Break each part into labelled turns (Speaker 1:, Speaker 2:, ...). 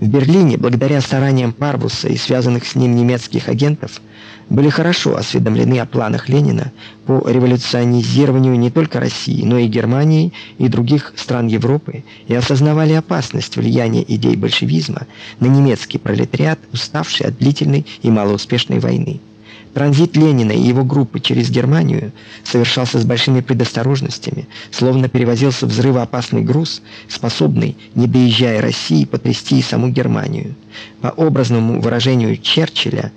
Speaker 1: В Берлине, благодаря стараниям Парвуса и связанных с ним немецких агентов, были хорошо осведомлены о планах Ленина по революционизированию не только России, но и Германии и других стран Европы и осознавали опасность влияния идей большевизма на немецкий пролетариат, уставший от длительной и малоуспешной войны. Транзит Ленина и его группы через Германию совершался с большими предосторожностями, словно перевозился взрывоопасный груз, способный, не доезжая России, потрясти и саму Германию. По образному выражению Черчилля,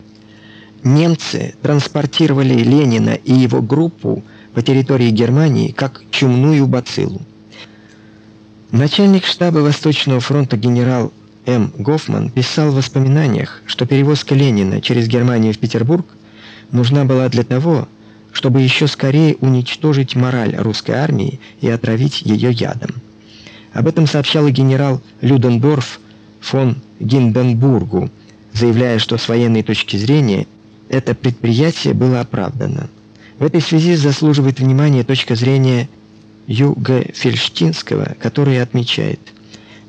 Speaker 1: немцы транспортировали Ленина и его группу по территории Германии как чумную бациллу. Начальник штаба Восточного фронта генерал М. Гофман писал в воспоминаниях, что перевозка Ленина через Германию в Петербург нужна была для того, чтобы еще скорее уничтожить мораль русской армии и отравить ее ядом. Об этом сообщал и генерал Людендорф фон Гинденбургу, заявляя, что с военной точки зрения это предприятие было оправдано. В этой связи заслуживает внимания точка зрения Юга Фельштинского, который отмечает: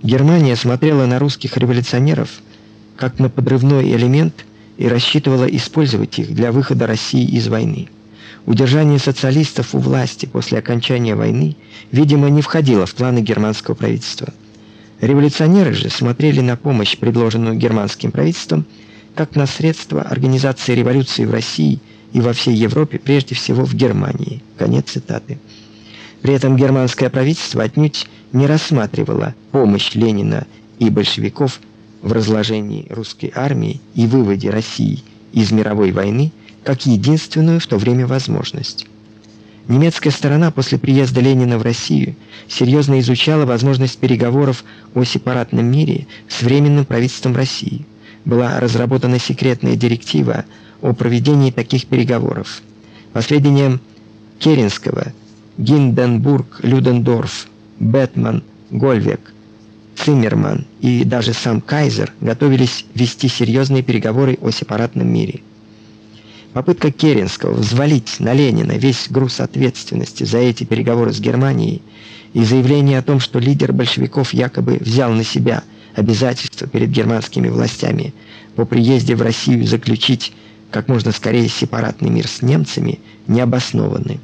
Speaker 1: Германия смотрела на русских революционеров как на подрывной элемент и рассчитывала использовать их для выхода России из войны. Удержание социалистов у власти после окончания войны, видимо, не входило в планы германского правительства. Революционеры же смотрели на помощь, предложенную германским правительством, как на средство организации революции в России и во всей Европе, прежде всего в Германии. Конец цитаты. При этом германское правительство отнюдь не рассматривало помощь Ленина и большевиков в разложении русской армии и выводе России из мировой войны как единственную в то время возможность. Немецкая сторона после приезда Ленина в Россию серьезно изучала возможность переговоров о сепаратном мире с временным правительством России. Была разработана секретная директива о проведении таких переговоров. По сведениям Керенского, Гинденбург, Людендорф, Бетман, Гольвек Циммерман и даже сам Кайзер готовились вести серьезные переговоры о сепаратном мире. Попытка Керенского взвалить на Ленина весь груз ответственности за эти переговоры с Германией и заявление о том, что лидер большевиков якобы взял на себя обязательство перед германскими властями по приезде в Россию заключить как можно скорее сепаратный мир с немцами, необоснованы.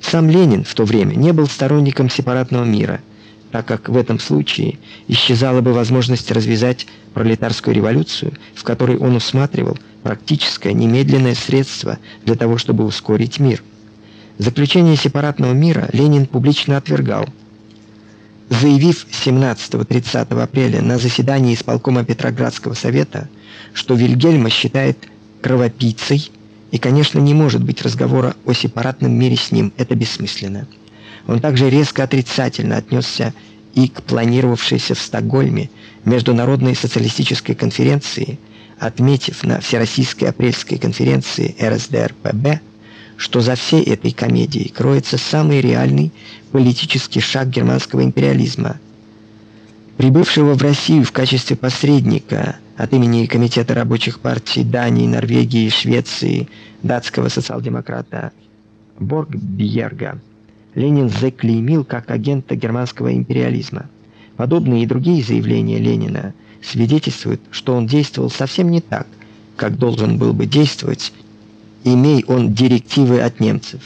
Speaker 1: Сам Ленин в то время не был сторонником сепаратного мира – так как в этом случае исчезала бы возможность развязать пролетарскую революцию, в которой он усматривал практическое немедленное средство для того, чтобы ускорить мир. Заключение сепаратного мира Ленин публично отвергал, заявив 17-30 апреля на заседании исполкома Петроградского совета, что Вильгельма считает кровопийцей и, конечно, не может быть разговора о сепаратном мире с ним, это бессмысленно. Он также резко отрицательно отнесся и к планировавшейся в Стокгольме международной социалистической конференции, отметив на Всероссийской апрельской конференции РСДРПб, что за всей этой комедией кроется самый реальный политический шаг германского империализма. Прибывшего в Россию в качестве посредника от имени комитета рабочих партий Дании, Норвегии, Швеции, датского социал-демократа Боргбьерга Ленин заклеймил как агента германского империализма. Подобные и другие заявления Ленина свидетельствуют, что он действовал совсем не так, как должен был бы действовать, имей он директивы от немцев.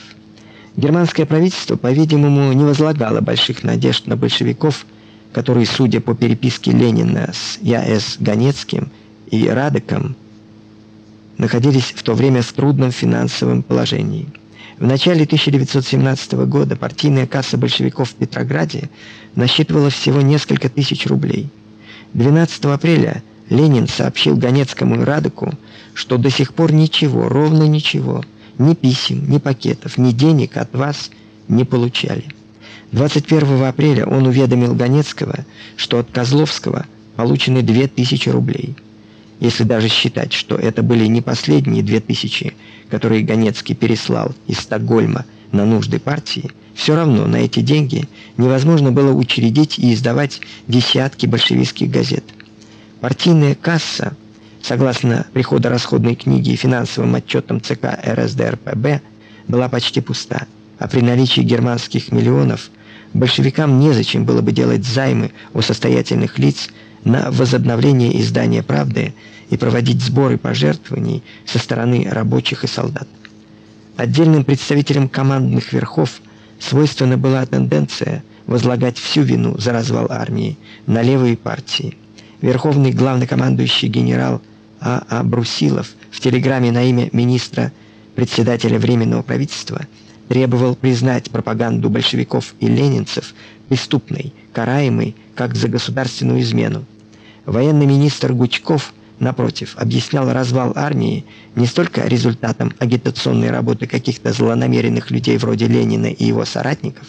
Speaker 1: Германское правительство, по-видимому, не возлагало больших надежд на большевиков, которые, судя по переписке Ленина с Я.С. Ганецким и Радеком, находились в то время в трудном финансовом положении. В начале 1917 года партийная касса большевиков в Петрограде насчитывала всего несколько тысяч рублей. 12 апреля Ленин сообщил Ганецкому и Радыку, что до сих пор ничего, ровно ничего, ни писем, ни пакетов, ни денег от вас не получали. 21 апреля он уведомил Ганецкого, что от Козловского получены 2000 рублей. Если даже считать, что это были не последние 2000, которые Ганецкий переслал из Стокгольма на нужды партии, все равно на эти деньги невозможно было учредить и издавать десятки большевистских газет. Партийная касса, согласно приходо-расходной книге и финансовым отчетам ЦК РСДРПб, была почти пуста, а при наличии германских миллионов большевикам незачем было бы делать займы у состоятельных лиц на возобновление издания Правды и проводить сборы пожертвований со стороны рабочих и солдат. Отдельным представителям командных верхов свойственна была тенденция возлагать всю вину за развал армии на левые партии. Верховный главнокомандующий генерал А. А. Брусилов в телеграмме на имя министра председателя временного правительства требовал признать пропаганду большевиков и ленинцев преступной, караемой как за государственную измену. Военный министр Гучков напротив объяснял развал армии не столько результатом агитационной работы каких-то злонамеренных людей вроде Ленина и его соратников,